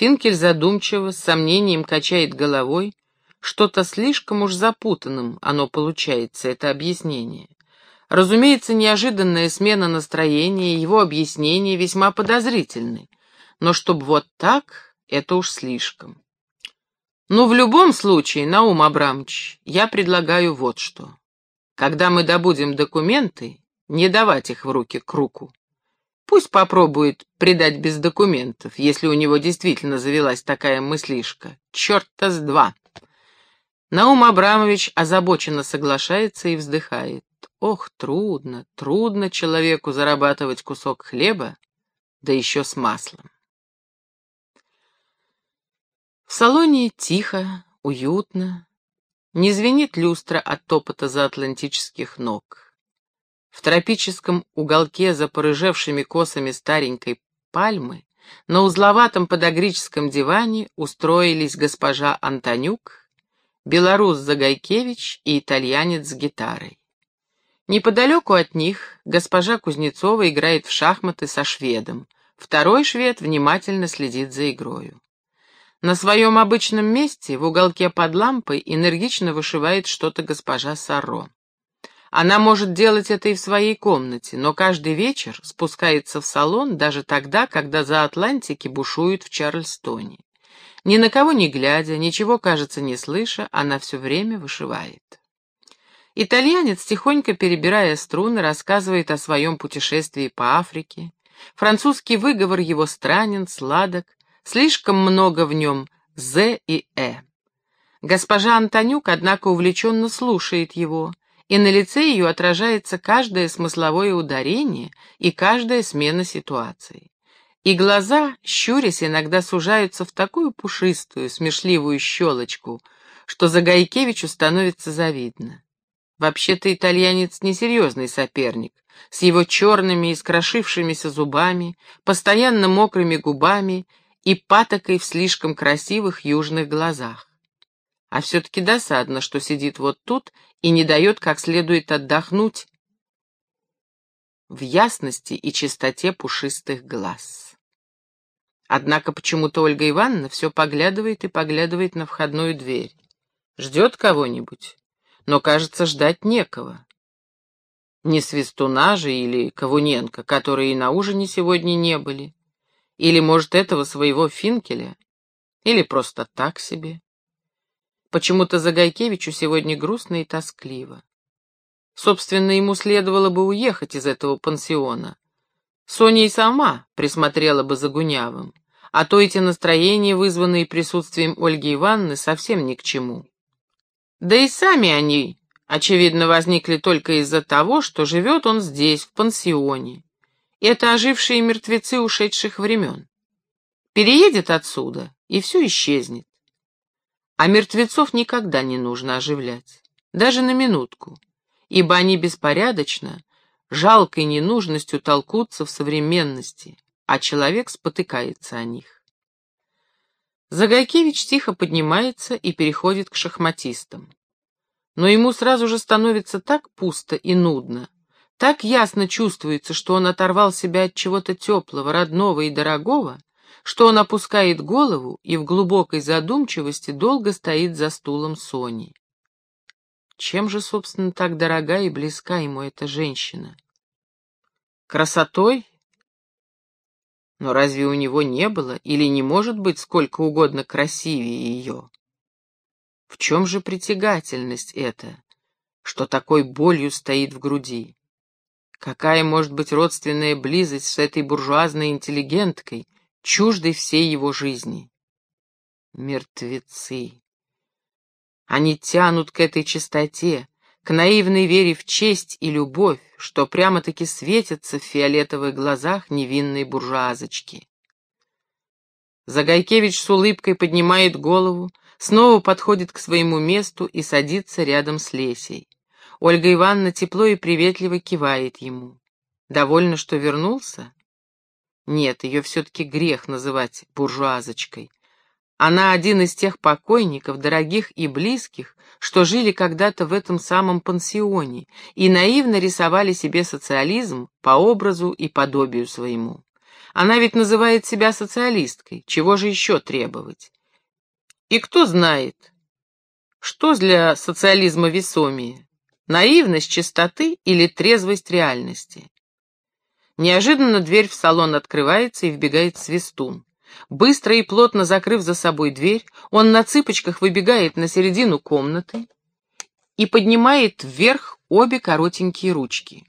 Финкель задумчиво, с сомнением качает головой. Что-то слишком уж запутанным оно получается, это объяснение. Разумеется, неожиданная смена настроения и его объяснения весьма подозрительны. Но чтоб вот так, это уж слишком. Ну, в любом случае, Наум Абрамович, я предлагаю вот что. Когда мы добудем документы, не давать их в руки к руку. Пусть попробует предать без документов, если у него действительно завелась такая мыслишка. Черт-то с два. Наум Абрамович озабоченно соглашается и вздыхает. Ох, трудно, трудно человеку зарабатывать кусок хлеба, да еще с маслом. В салоне тихо, уютно, не звенит люстра от топота за атлантических ног. В тропическом уголке за порыжевшими косами старенькой пальмы на узловатом подогрическом диване устроились госпожа Антонюк, белорус Загайкевич и итальянец с гитарой. Неподалеку от них госпожа Кузнецова играет в шахматы со шведом, второй швед внимательно следит за игрою. На своем обычном месте, в уголке под лампой, энергично вышивает что-то госпожа Саро. Она может делать это и в своей комнате, но каждый вечер спускается в салон даже тогда, когда за Атлантики бушуют в Чарльстоне. Ни на кого не глядя, ничего, кажется, не слыша, она все время вышивает. Итальянец, тихонько перебирая струны, рассказывает о своем путешествии по Африке. Французский выговор его странен, сладок, слишком много в нем «з» и «э». Госпожа Антонюк, однако, увлеченно слушает его, и на лице ее отражается каждое смысловое ударение и каждая смена ситуации. И глаза, щурясь, иногда сужаются в такую пушистую, смешливую щелочку, что Загайкевичу становится завидно. Вообще-то итальянец несерьезный соперник, с его черными, искрошившимися зубами, постоянно мокрыми губами и патокой в слишком красивых южных глазах. А все-таки досадно, что сидит вот тут и не дает как следует отдохнуть в ясности и чистоте пушистых глаз. Однако почему-то Ольга Ивановна все поглядывает и поглядывает на входную дверь. Ждет кого-нибудь, но, кажется, ждать некого. Не Свистуна же или Ковуненко, которые и на ужине сегодня не были. Или, может, этого своего Финкеля. Или просто так себе. Почему-то Загайкевичу сегодня грустно и тоскливо. Собственно, ему следовало бы уехать из этого пансиона. Соня и сама присмотрела бы за Гунявым, а то эти настроения, вызванные присутствием Ольги Ивановны, совсем ни к чему. Да и сами они, очевидно, возникли только из-за того, что живет он здесь, в пансионе. Это ожившие мертвецы ушедших времен. Переедет отсюда, и все исчезнет. А мертвецов никогда не нужно оживлять, даже на минутку, ибо они беспорядочно, жалкой ненужностью толкутся в современности, а человек спотыкается о них. Загайкевич тихо поднимается и переходит к шахматистам. Но ему сразу же становится так пусто и нудно, так ясно чувствуется, что он оторвал себя от чего-то теплого, родного и дорогого, что он опускает голову и в глубокой задумчивости долго стоит за стулом Сони. Чем же, собственно, так дорога и близка ему эта женщина? Красотой? Но разве у него не было или не может быть сколько угодно красивее ее? В чем же притягательность эта, что такой болью стоит в груди? Какая может быть родственная близость с этой буржуазной интеллигенткой, чуждой всей его жизни. Мертвецы. Они тянут к этой чистоте, к наивной вере в честь и любовь, что прямо-таки светятся в фиолетовых глазах невинной буржуазочки. Загайкевич с улыбкой поднимает голову, снова подходит к своему месту и садится рядом с Лесей. Ольга Ивановна тепло и приветливо кивает ему. Довольно, что вернулся? Нет, ее все-таки грех называть буржуазочкой. Она один из тех покойников, дорогих и близких, что жили когда-то в этом самом пансионе и наивно рисовали себе социализм по образу и подобию своему. Она ведь называет себя социалисткой. Чего же еще требовать? И кто знает, что для социализма весомее? Наивность чистоты или трезвость реальности? Неожиданно дверь в салон открывается и вбегает свистун. Быстро и плотно закрыв за собой дверь, он на цыпочках выбегает на середину комнаты и поднимает вверх обе коротенькие ручки.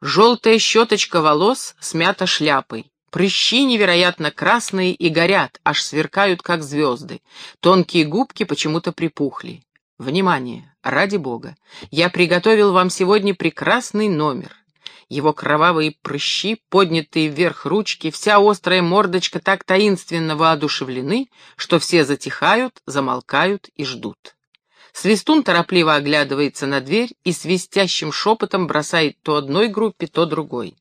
Желтая щеточка волос смята шляпой. Прыщи невероятно красные и горят, аж сверкают, как звезды. Тонкие губки почему-то припухли. Внимание, ради бога, я приготовил вам сегодня прекрасный номер. Его кровавые прыщи, поднятые вверх ручки, вся острая мордочка так таинственно воодушевлены, что все затихают, замолкают и ждут. Свистун торопливо оглядывается на дверь и свистящим шепотом бросает то одной группе, то другой.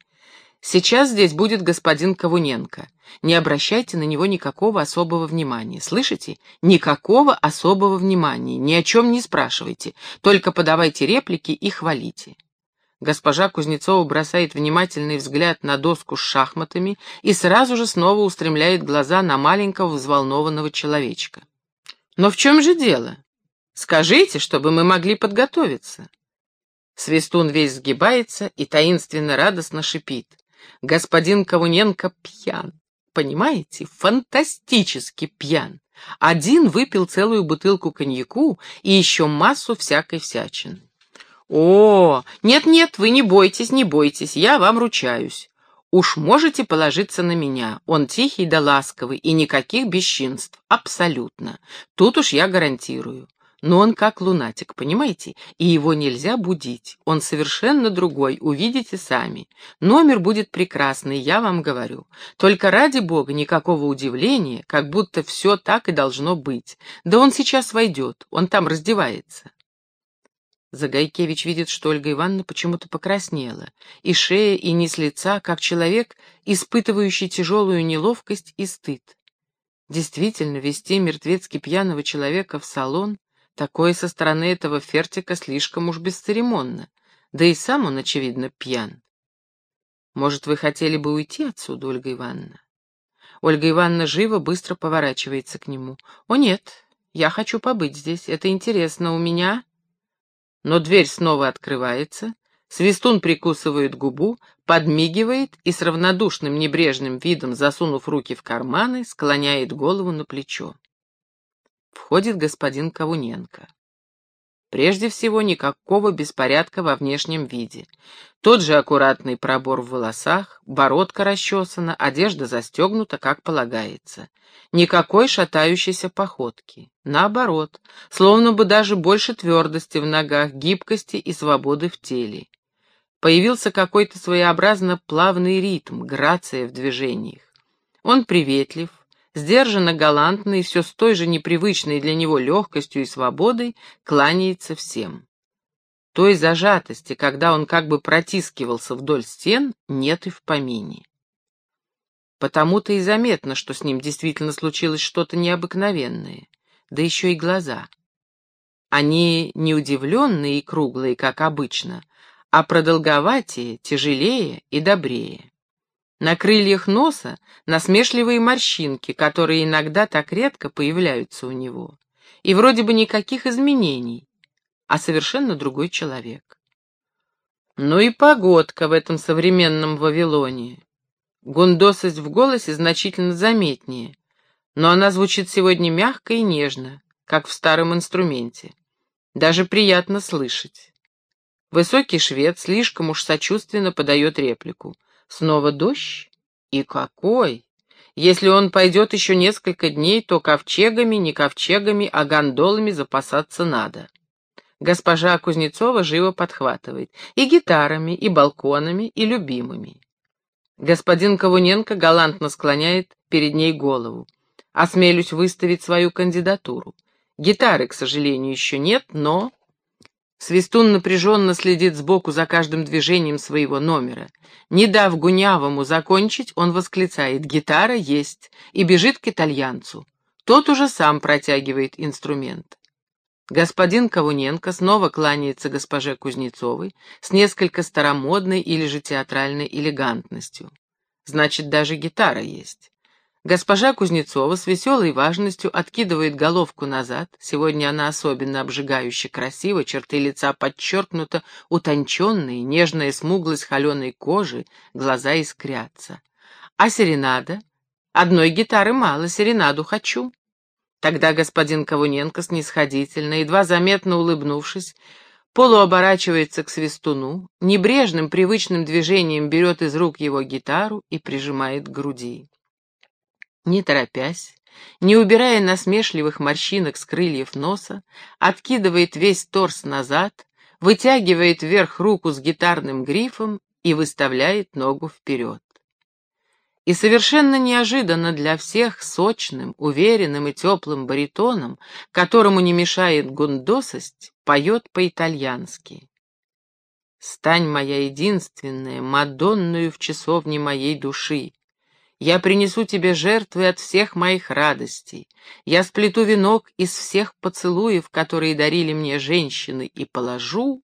Сейчас здесь будет господин Ковуненко. Не обращайте на него никакого особого внимания. Слышите? Никакого особого внимания. Ни о чем не спрашивайте. Только подавайте реплики и хвалите. Госпожа Кузнецова бросает внимательный взгляд на доску с шахматами и сразу же снова устремляет глаза на маленького взволнованного человечка. «Но в чем же дело? Скажите, чтобы мы могли подготовиться». Свистун весь сгибается и таинственно радостно шипит. Господин Ковуненко пьян. Понимаете, фантастически пьян. Один выпил целую бутылку коньяку и еще массу всякой всячины. О, нет-нет, вы не бойтесь, не бойтесь, я вам ручаюсь. Уж можете положиться на меня. Он тихий да ласковый и никаких бесчинств. Абсолютно. Тут уж я гарантирую. Но он как лунатик, понимаете? И его нельзя будить. Он совершенно другой, увидите сами. Номер будет прекрасный, я вам говорю. Только ради бога никакого удивления, как будто все так и должно быть. Да он сейчас войдет, он там раздевается. Загайкевич видит, что Ольга Ивановна почему-то покраснела, и шея, и низ лица, как человек, испытывающий тяжелую неловкость и стыд. Действительно, вести мертвецки пьяного человека в салон Такое со стороны этого фертика слишком уж бесцеремонно, да и сам он, очевидно, пьян. Может, вы хотели бы уйти отсюда, Ольга Ивановна? Ольга Ивановна живо, быстро поворачивается к нему. О, нет, я хочу побыть здесь, это интересно, у меня... Но дверь снова открывается, Свистун прикусывает губу, подмигивает и с равнодушным небрежным видом, засунув руки в карманы, склоняет голову на плечо. Входит господин Ковуненко. Прежде всего, никакого беспорядка во внешнем виде. Тот же аккуратный пробор в волосах, бородка расчесана, одежда застегнута, как полагается. Никакой шатающейся походки. Наоборот, словно бы даже больше твердости в ногах, гибкости и свободы в теле. Появился какой-то своеобразно плавный ритм, грация в движениях. Он приветлив, сдержанно галантно и все с той же непривычной для него легкостью и свободой кланяется всем. Той зажатости, когда он как бы протискивался вдоль стен, нет и в помине. Потому-то и заметно, что с ним действительно случилось что-то необыкновенное, да еще и глаза. Они не удивленные и круглые, как обычно, а продолговатее, тяжелее и добрее. На крыльях носа насмешливые морщинки, которые иногда так редко появляются у него. И вроде бы никаких изменений, а совершенно другой человек. Ну и погодка в этом современном Вавилоне. Гундосость в голосе значительно заметнее, но она звучит сегодня мягко и нежно, как в старом инструменте. Даже приятно слышать. Высокий швед слишком уж сочувственно подает реплику — Снова дождь? И какой! Если он пойдет еще несколько дней, то ковчегами, не ковчегами, а гондолами запасаться надо. Госпожа Кузнецова живо подхватывает. И гитарами, и балконами, и любимыми. Господин Ковуненко галантно склоняет перед ней голову. Осмелюсь выставить свою кандидатуру. Гитары, к сожалению, еще нет, но... Свистун напряженно следит сбоку за каждым движением своего номера. Не дав Гунявому закончить, он восклицает «Гитара есть!» и бежит к итальянцу. Тот уже сам протягивает инструмент. Господин Ковуненко снова кланяется госпоже Кузнецовой с несколько старомодной или же театральной элегантностью. Значит, даже гитара есть. Госпожа Кузнецова с веселой важностью откидывает головку назад. Сегодня она особенно обжигающе красива, черты лица подчеркнуто, утонченные, нежная смуглость холеной кожи, глаза искрятся. А серенада? Одной гитары мало, серенаду хочу. Тогда господин Ковуненко снисходительно, едва заметно улыбнувшись, полуоборачивается к свистуну, небрежным привычным движением берет из рук его гитару и прижимает к груди. Не торопясь, не убирая насмешливых морщинок с крыльев носа, откидывает весь торс назад, вытягивает вверх руку с гитарным грифом и выставляет ногу вперед. И совершенно неожиданно для всех сочным, уверенным и теплым баритоном, которому не мешает гундосость, поет по-итальянски. «Стань моя единственная, Мадонную в часовне моей души. Я принесу тебе жертвы от всех моих радостей. Я сплету венок из всех поцелуев, которые дарили мне женщины, и положу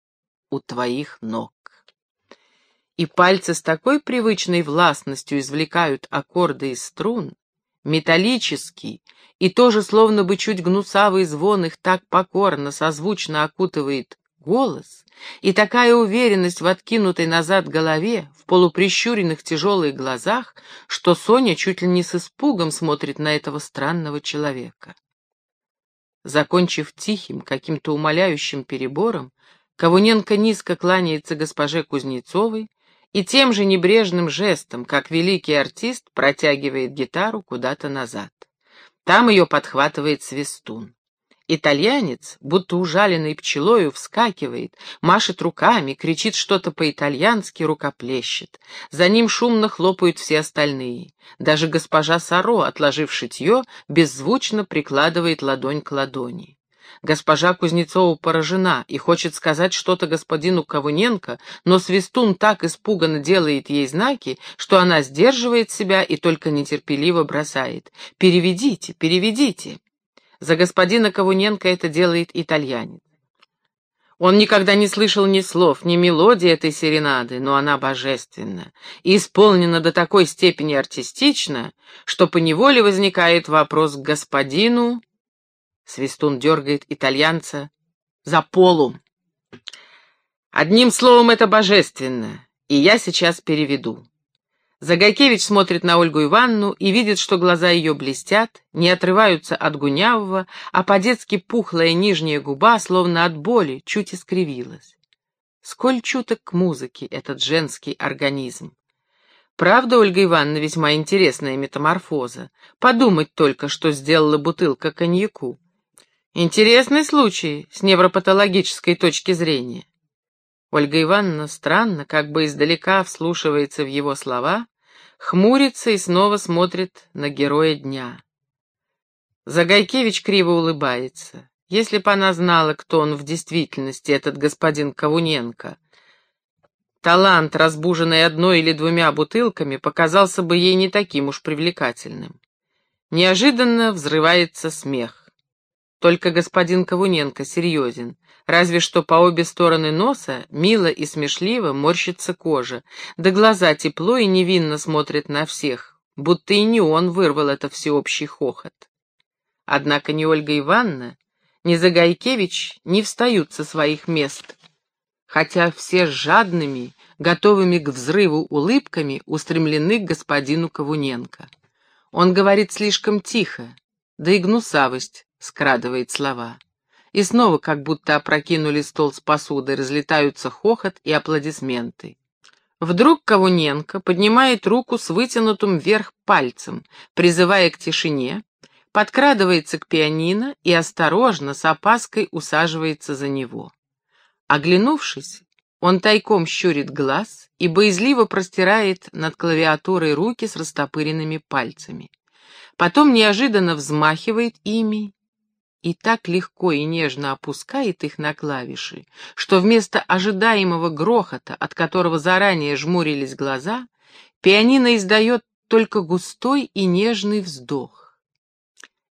у твоих ног» и пальцы с такой привычной властностью извлекают аккорды из струн, металлический и тоже словно бы чуть гнусавый звон их так покорно, созвучно окутывает голос, и такая уверенность в откинутой назад голове, в полуприщуренных тяжелых глазах, что Соня чуть ли не с испугом смотрит на этого странного человека. Закончив тихим, каким-то умоляющим перебором, Ковуненко низко кланяется госпоже Кузнецовой, и тем же небрежным жестом, как великий артист, протягивает гитару куда-то назад. Там ее подхватывает свистун. Итальянец, будто ужаленный пчелою, вскакивает, машет руками, кричит что-то по-итальянски, рукоплещет. За ним шумно хлопают все остальные. Даже госпожа Саро, отложив шитье, беззвучно прикладывает ладонь к ладони. Госпожа Кузнецова поражена и хочет сказать что-то господину Ковуненко, но Свистун так испуганно делает ей знаки, что она сдерживает себя и только нетерпеливо бросает. «Переведите, переведите!» За господина Ковуненко это делает итальянец. Он никогда не слышал ни слов, ни мелодии этой серенады, но она божественна и исполнена до такой степени артистично, что поневоле возникает вопрос к господину Свистун дергает итальянца за полу. Одним словом, это божественно, и я сейчас переведу. Загайкевич смотрит на Ольгу Ивановну и видит, что глаза ее блестят, не отрываются от гунявого, а по-детски пухлая нижняя губа, словно от боли, чуть искривилась. Сколь чуток к музыке этот женский организм. Правда, Ольга Ивановна, весьма интересная метаморфоза. Подумать только, что сделала бутылка коньяку. Интересный случай с невропатологической точки зрения. Ольга Ивановна странно, как бы издалека вслушивается в его слова, хмурится и снова смотрит на героя дня. Загайкевич криво улыбается. Если бы она знала, кто он в действительности, этот господин Ковуненко, талант, разбуженный одной или двумя бутылками, показался бы ей не таким уж привлекательным. Неожиданно взрывается смех. Только господин Ковуненко серьезен, разве что по обе стороны носа мило и смешливо морщится кожа, да глаза тепло и невинно смотрят на всех, будто и не он вырвал это всеобщий хохот. Однако ни Ольга Ивановна, ни Загайкевич не встают со своих мест, хотя все с жадными, готовыми к взрыву улыбками устремлены к господину Ковуненко. Он говорит слишком тихо, да и гнусавость скрадывает слова. И снова как будто опрокинули стол с посудой, разлетаются хохот и аплодисменты. Вдруг Ковуненко поднимает руку с вытянутым вверх пальцем, призывая к тишине, подкрадывается к пианино и осторожно, с опаской усаживается за него. Оглянувшись, он тайком щурит глаз и боязливо простирает над клавиатурой руки с растопыренными пальцами. Потом неожиданно взмахивает ими и так легко и нежно опускает их на клавиши, что вместо ожидаемого грохота, от которого заранее жмурились глаза, пианино издает только густой и нежный вздох.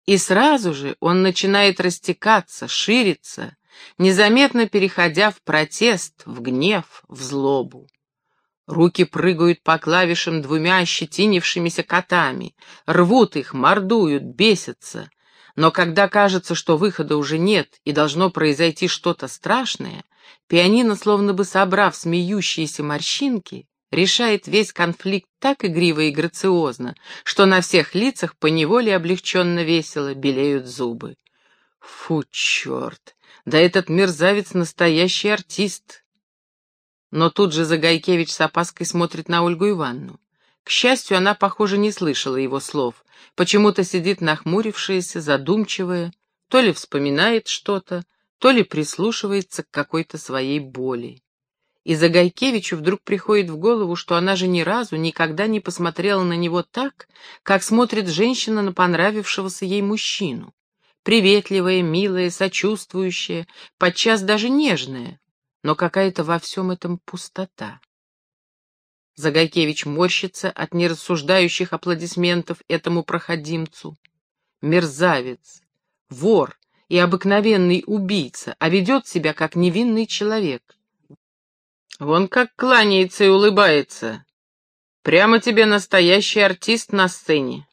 И сразу же он начинает растекаться, шириться, незаметно переходя в протест, в гнев, в злобу. Руки прыгают по клавишам двумя ощетинившимися котами, рвут их, мордуют, бесятся. Но когда кажется, что выхода уже нет и должно произойти что-то страшное, пианино, словно бы собрав смеющиеся морщинки, решает весь конфликт так игриво и грациозно, что на всех лицах поневоле облегченно весело белеют зубы. Фу, черт! Да этот мерзавец настоящий артист! Но тут же Загайкевич с опаской смотрит на Ольгу Ивановну. К счастью, она, похоже, не слышала его слов. Почему-то сидит нахмурившаяся, задумчивая, то ли вспоминает что-то, то ли прислушивается к какой-то своей боли. И Загайкевичу вдруг приходит в голову, что она же ни разу никогда не посмотрела на него так, как смотрит женщина на понравившегося ей мужчину. Приветливая, милая, сочувствующая, подчас даже нежная, но какая-то во всем этом пустота. Загайкевич морщится от нерассуждающих аплодисментов этому проходимцу. Мерзавец, вор и обыкновенный убийца, а ведет себя как невинный человек. Вон как кланяется и улыбается. Прямо тебе настоящий артист на сцене.